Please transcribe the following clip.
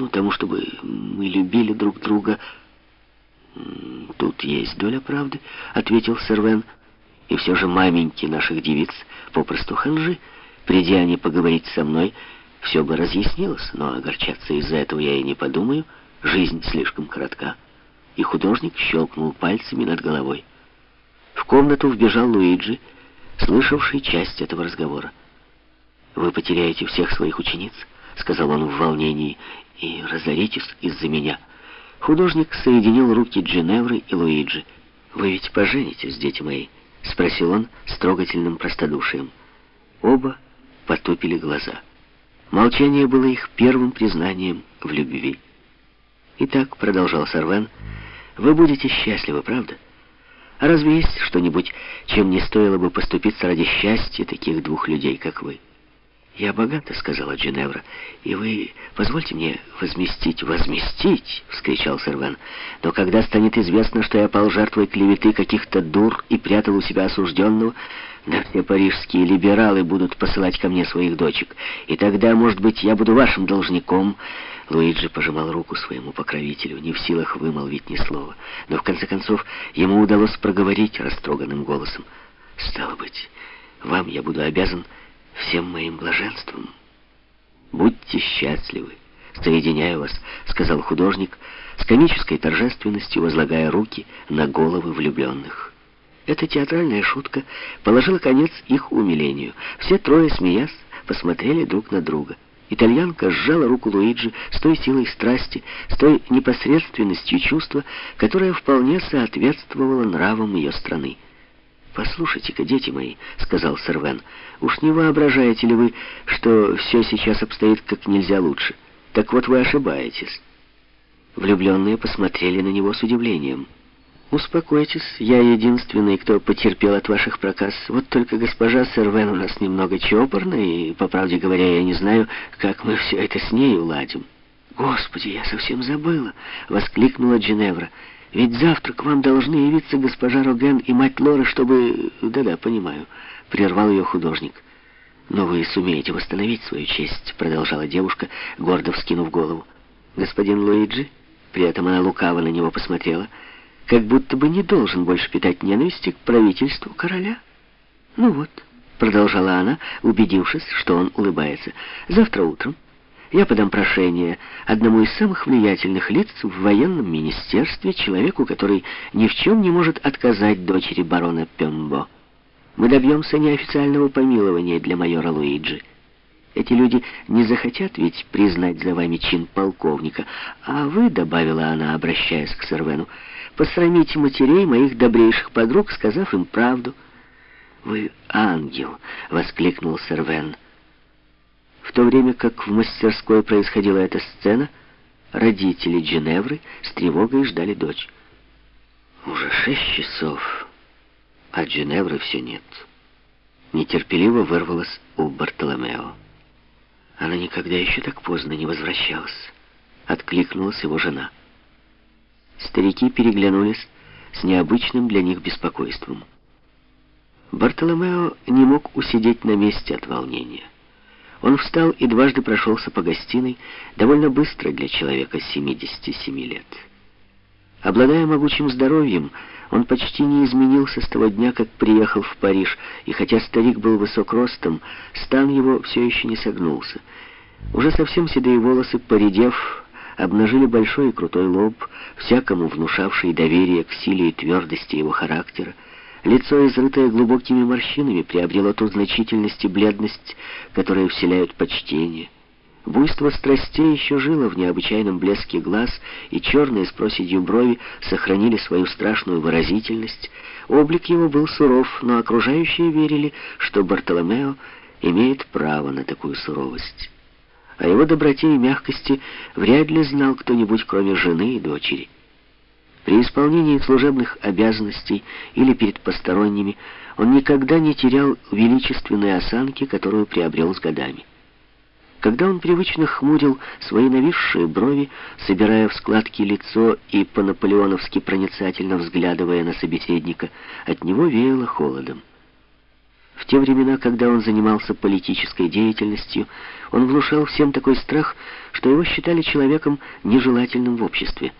ну, тому, чтобы мы любили друг друга. Тут есть доля правды, ответил Сервен. И все же маменьки наших девиц попросту ханжи. Придя они поговорить со мной, все бы разъяснилось, но огорчаться из-за этого я и не подумаю. Жизнь слишком коротка. И художник щелкнул пальцами над головой. В комнату вбежал Луиджи, слышавший часть этого разговора. «Вы потеряете всех своих учениц», — сказал он в волнении, — «и разоритесь из-за меня». Художник соединил руки Джиневры и Луиджи. «Вы ведь поженитесь, дети мои?» — спросил он с трогательным простодушием. Оба потупили глаза. Молчание было их первым признанием в любви. «Итак», — продолжал Сарвен, — «вы будете счастливы, правда? А разве есть что-нибудь, чем не стоило бы поступиться ради счастья таких двух людей, как вы?» «Я богата», — сказала Джиневра, — «и вы позвольте мне возместить». «Возместить!» — вскричал Сервен. «Но когда станет известно, что я пал жертвой клеветы каких-то дур и прятал у себя осужденного, да все парижские либералы будут посылать ко мне своих дочек, и тогда, может быть, я буду вашим должником». Луиджи пожимал руку своему покровителю, не в силах вымолвить ни слова. Но, в конце концов, ему удалось проговорить растроганным голосом. «Стало быть, вам я буду обязан...» всем моим блаженством. Будьте счастливы, соединяю вас, сказал художник, с комической торжественностью возлагая руки на головы влюбленных. Эта театральная шутка положила конец их умилению. Все трое, смеясь, посмотрели друг на друга. Итальянка сжала руку Луиджи с той силой страсти, с той непосредственностью чувства, которая вполне соответствовала нравам ее страны. «Послушайте-ка, дети мои», — сказал Сервен, — «уж не воображаете ли вы, что все сейчас обстоит как нельзя лучше? Так вот вы ошибаетесь». Влюбленные посмотрели на него с удивлением. «Успокойтесь, я единственный, кто потерпел от ваших проказ. Вот только госпожа Сервен у нас немного чопорная, и, по правде говоря, я не знаю, как мы все это с ней уладим». «Господи, я совсем забыла!» — воскликнула Джиневра. Ведь завтра к вам должны явиться госпожа Роген и мать Лоры, чтобы... Да-да, понимаю, прервал ее художник. Но вы сумеете восстановить свою честь, продолжала девушка, гордо вскинув голову. Господин Луиджи, при этом она лукаво на него посмотрела, как будто бы не должен больше питать ненависти к правительству короля. Ну вот, продолжала она, убедившись, что он улыбается. Завтра утром я подам прошение одному из самых влиятельных лиц в военном министерстве, человеку, который ни в чем не может отказать дочери барона Пембо. Мы добьемся неофициального помилования для майора Луиджи. Эти люди не захотят ведь признать за вами чин полковника. А вы, — добавила она, обращаясь к Сервену, — посрамите матерей моих добрейших подруг, сказав им правду. «Вы ангел!» — воскликнул Сервен. В то время как в мастерской происходила эта сцена, родители Дженевры с тревогой ждали дочь. Уже шесть часов, а Дженевры все нет. Нетерпеливо вырвалась у Бартоломео. Она никогда еще так поздно не возвращалась. Откликнулась его жена. Старики переглянулись с необычным для них беспокойством. Бартоломео не мог усидеть на месте от волнения. Он встал и дважды прошелся по гостиной, довольно быстро для человека 77 лет. Обладая могучим здоровьем, он почти не изменился с того дня, как приехал в Париж, и хотя старик был высок ростом, стан его все еще не согнулся. Уже совсем седые волосы, поредев, обнажили большой и крутой лоб, всякому внушавший доверие к силе и твердости его характера, Лицо, изрытое глубокими морщинами, приобрело ту значительность и бледность, которые вселяют почтение. Буйство страстей еще жило в необычайном блеске глаз, и черные с проседью брови сохранили свою страшную выразительность. Облик его был суров, но окружающие верили, что Бартоломео имеет право на такую суровость. О его доброте и мягкости вряд ли знал кто-нибудь, кроме жены и дочери. При исполнении служебных обязанностей или перед посторонними он никогда не терял величественной осанки, которую приобрел с годами. Когда он привычно хмурил свои нависшие брови, собирая в складки лицо и по-наполеоновски проницательно взглядывая на собеседника, от него веяло холодом. В те времена, когда он занимался политической деятельностью, он внушал всем такой страх, что его считали человеком нежелательным в обществе.